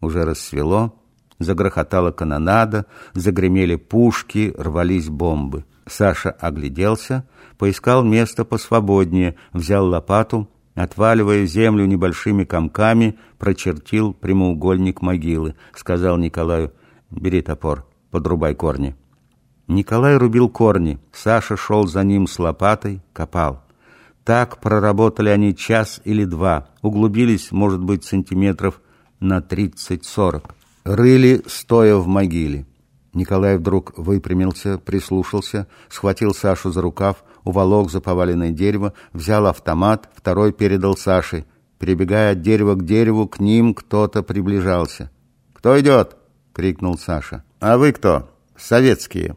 Уже рассвело, загрохотала канонада, загремели пушки, рвались бомбы. Саша огляделся, поискал место посвободнее, взял лопату, отваливая землю небольшими комками, прочертил прямоугольник могилы. Сказал Николаю, бери топор, подрубай корни. Николай рубил корни, Саша шел за ним с лопатой, копал. Так проработали они час или два, углубились, может быть, сантиметров на тридцать-сорок. Рыли, стоя в могиле. Николай вдруг выпрямился, прислушался, схватил Сашу за рукав, уволок за поваленное дерево, взял автомат, второй передал Саше. Перебегая от дерева к дереву, к ним кто-то приближался. «Кто идет?» — крикнул Саша. «А вы кто?» «Советские».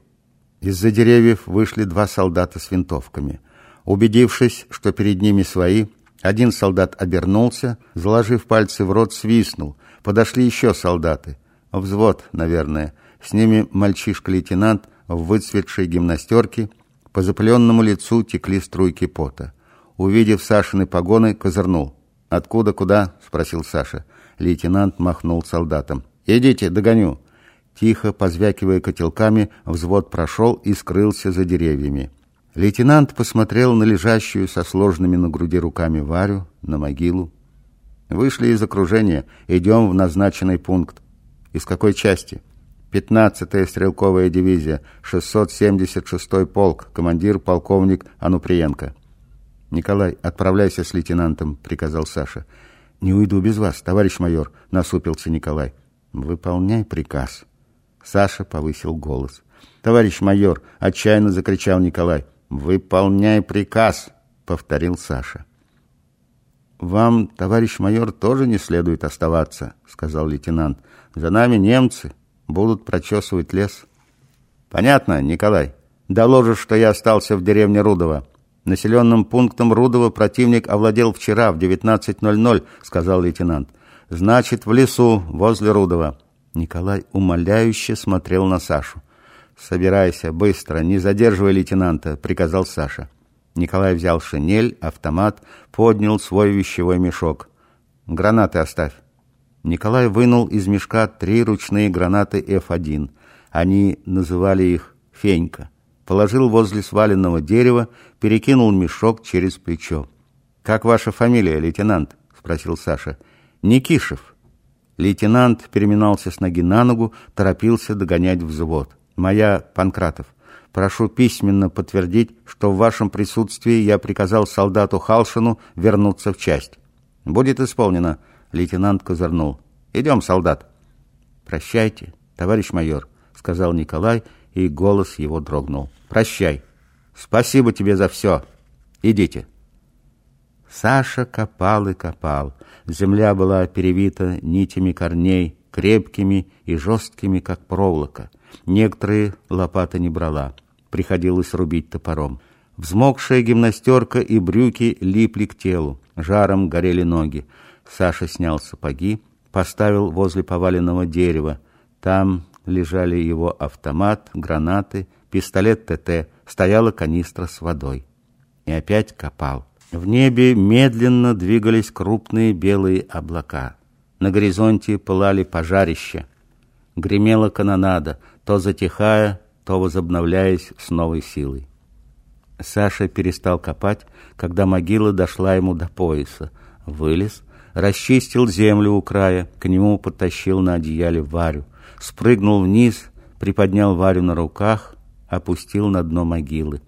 Из-за деревьев вышли два солдата с винтовками. Убедившись, что перед ними свои, один солдат обернулся, заложив пальцы в рот, свистнул. Подошли еще солдаты. Взвод, наверное. С ними мальчишка-лейтенант в выцветшей гимнастерке. По запыленному лицу текли струйки пота. Увидев Сашины погоны, козырнул. «Откуда, куда?» — спросил Саша. Лейтенант махнул солдатам. «Идите, догоню». Тихо, позвякивая котелками, взвод прошел и скрылся за деревьями. Лейтенант посмотрел на лежащую со сложными на груди руками Варю, на могилу. «Вышли из окружения. Идем в назначенный пункт». «Из какой части?» «Пятнадцатая стрелковая дивизия, 676-й полк, командир полковник Ануприенко». «Николай, отправляйся с лейтенантом», — приказал Саша. «Не уйду без вас, товарищ майор», — насупился Николай. «Выполняй приказ». Саша повысил голос. «Товарищ майор!» — отчаянно закричал Николай. «Выполняй приказ!» — повторил Саша. «Вам, товарищ майор, тоже не следует оставаться», — сказал лейтенант. «За нами немцы будут прочесывать лес». «Понятно, Николай. Доложишь, что я остался в деревне Рудово. Населенным пунктом Рудово противник овладел вчера в 19.00», — сказал лейтенант. «Значит, в лесу, возле Рудова». Николай умоляюще смотрел на Сашу. «Собирайся, быстро, не задерживай лейтенанта», — приказал Саша. Николай взял шинель, автомат, поднял свой вещевой мешок. «Гранаты оставь». Николай вынул из мешка три ручные гранаты F1. Они называли их «Фенька». Положил возле сваленного дерева, перекинул мешок через плечо. «Как ваша фамилия, лейтенант?» — спросил Саша. «Никишев». Лейтенант переминался с ноги на ногу, торопился догонять взвод. «Моя Панкратов, прошу письменно подтвердить, что в вашем присутствии я приказал солдату Халшину вернуться в часть». «Будет исполнено», — лейтенант козырнул. «Идем, солдат». «Прощайте, товарищ майор», — сказал Николай, и голос его дрогнул. «Прощай. Спасибо тебе за все. Идите». Саша копал и копал. Земля была перевита нитями корней, крепкими и жесткими, как проволока. Некоторые лопата не брала. Приходилось рубить топором. Взмокшая гимнастерка и брюки липли к телу. Жаром горели ноги. Саша снял сапоги, поставил возле поваленного дерева. Там лежали его автомат, гранаты, пистолет ТТ, стояла канистра с водой. И опять копал. В небе медленно двигались крупные белые облака. На горизонте пылали пожарища. Гремела канонада, то затихая, то возобновляясь с новой силой. Саша перестал копать, когда могила дошла ему до пояса. Вылез, расчистил землю у края, к нему подтащил на одеяле Варю. Спрыгнул вниз, приподнял Варю на руках, опустил на дно могилы.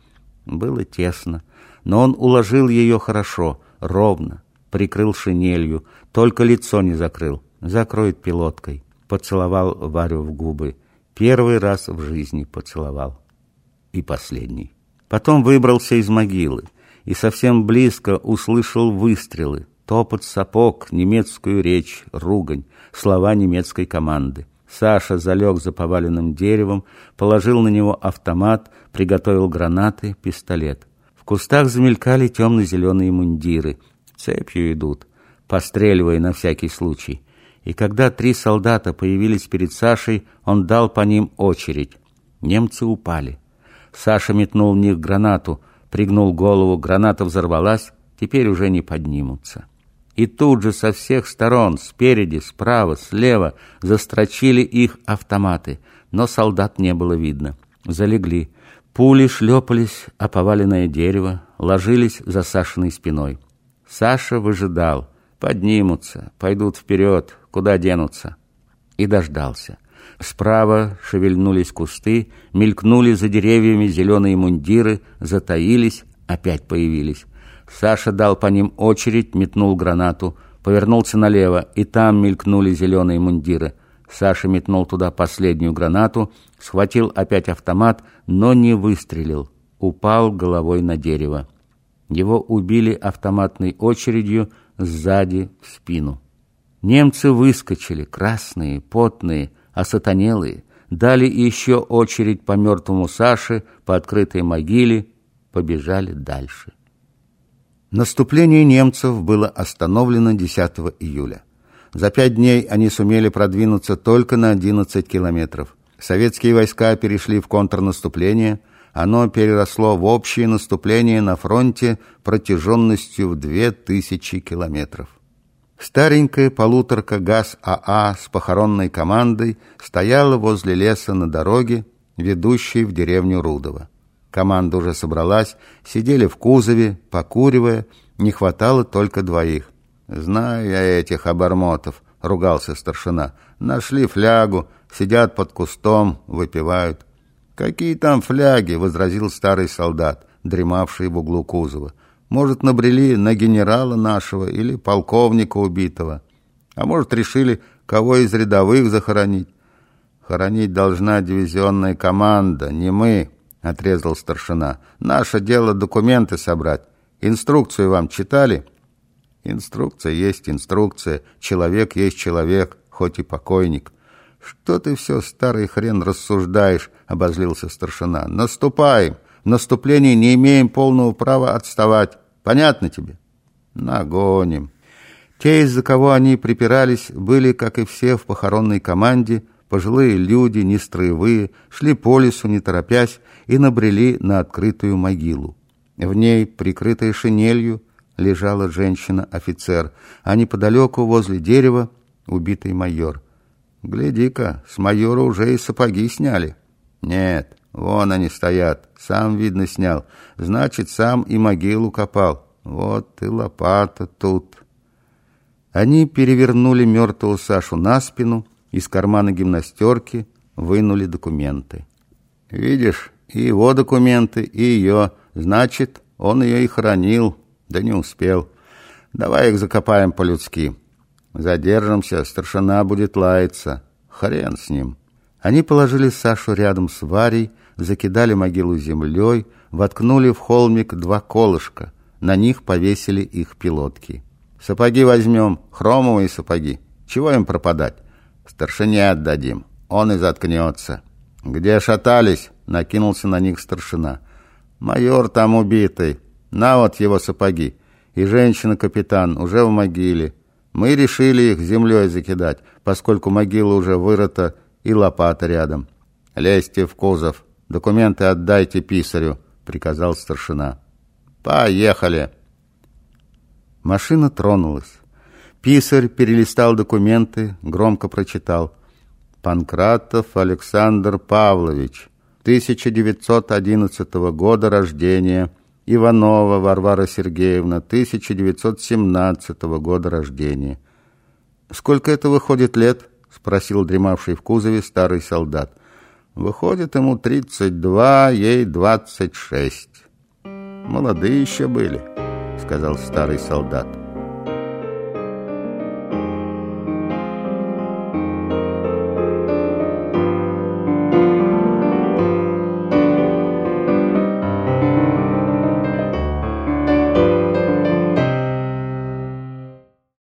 Было тесно но он уложил ее хорошо, ровно, прикрыл шинелью, только лицо не закрыл. Закроет пилоткой. Поцеловал Варю в губы. Первый раз в жизни поцеловал. И последний. Потом выбрался из могилы и совсем близко услышал выстрелы, топот сапог, немецкую речь, ругань, слова немецкой команды. Саша залег за поваленным деревом, положил на него автомат, приготовил гранаты, пистолет. В кустах замелькали темно-зеленые мундиры. Цепью идут, постреливая на всякий случай. И когда три солдата появились перед Сашей, он дал по ним очередь. Немцы упали. Саша метнул в них гранату, пригнул голову, граната взорвалась, теперь уже не поднимутся. И тут же со всех сторон, спереди, справа, слева, застрочили их автоматы, но солдат не было видно. Залегли. Пули шлепались о поваленное дерево, ложились за Сашиной спиной. Саша выжидал. Поднимутся, пойдут вперед, куда денутся. И дождался. Справа шевельнулись кусты, мелькнули за деревьями зеленые мундиры, затаились, опять появились. Саша дал по ним очередь, метнул гранату, повернулся налево, и там мелькнули зеленые мундиры. Саша метнул туда последнюю гранату, схватил опять автомат, но не выстрелил. Упал головой на дерево. Его убили автоматной очередью сзади в спину. Немцы выскочили, красные, потные, осатанелые, дали еще очередь по мертвому Саше, по открытой могиле, побежали дальше. Наступление немцев было остановлено 10 июля. За пять дней они сумели продвинуться только на 11 километров. Советские войска перешли в контрнаступление. Оно переросло в общее наступление на фронте протяженностью в 2000 километров. Старенькая полуторка ГАЗ-АА с похоронной командой стояла возле леса на дороге, ведущей в деревню Рудово. Команда уже собралась, сидели в кузове, покуривая, не хватало только двоих. «Знаю я этих обормотов», — ругался старшина. «Нашли флягу, сидят под кустом, выпивают». «Какие там фляги?» — возразил старый солдат, дремавший в углу кузова. «Может, набрели на генерала нашего или полковника убитого. А может, решили кого из рядовых захоронить. Хоронить должна дивизионная команда, не мы». — отрезал старшина. «Наше дело документы собрать. Инструкцию вам читали?» «Инструкция есть инструкция. Человек есть человек, хоть и покойник». «Что ты все, старый хрен, рассуждаешь?» — обозлился старшина. «Наступаем. В наступлении не имеем полного права отставать. Понятно тебе?» «Нагоним». Те, из-за кого они припирались, были, как и все в похоронной команде, Пожилые люди, не строевые, шли по лесу, не торопясь, и набрели на открытую могилу. В ней, прикрытая шинелью, лежала женщина-офицер, а неподалеку, возле дерева, убитый майор. «Гляди-ка, с майора уже и сапоги сняли». «Нет, вон они стоят, сам, видно, снял. Значит, сам и могилу копал. Вот и лопата тут». Они перевернули мертвого Сашу на спину, из кармана гимнастерки вынули документы. «Видишь, и его документы, и ее. Значит, он ее и хранил, да не успел. Давай их закопаем по-людски. Задержимся, старшина будет лаяться. Хрен с ним». Они положили Сашу рядом с Варей, закидали могилу землей, воткнули в холмик два колышка. На них повесили их пилотки. «Сапоги возьмем, хромовые сапоги. Чего им пропадать?» Старшине отдадим, он и заткнется. Где шатались? Накинулся на них старшина. Майор там убитый. На вот его сапоги. И женщина-капитан уже в могиле. Мы решили их землей закидать, поскольку могила уже вырыта и лопата рядом. Лезьте в кузов. Документы отдайте писарю, приказал старшина. Поехали. Машина тронулась. Писарь перелистал документы, громко прочитал. Панкратов Александр Павлович, 1911 года рождения. Иванова Варвара Сергеевна, 1917 года рождения. «Сколько это выходит лет?» — спросил дремавший в кузове старый солдат. «Выходит ему 32, ей 26». «Молодые еще были», — сказал старый солдат.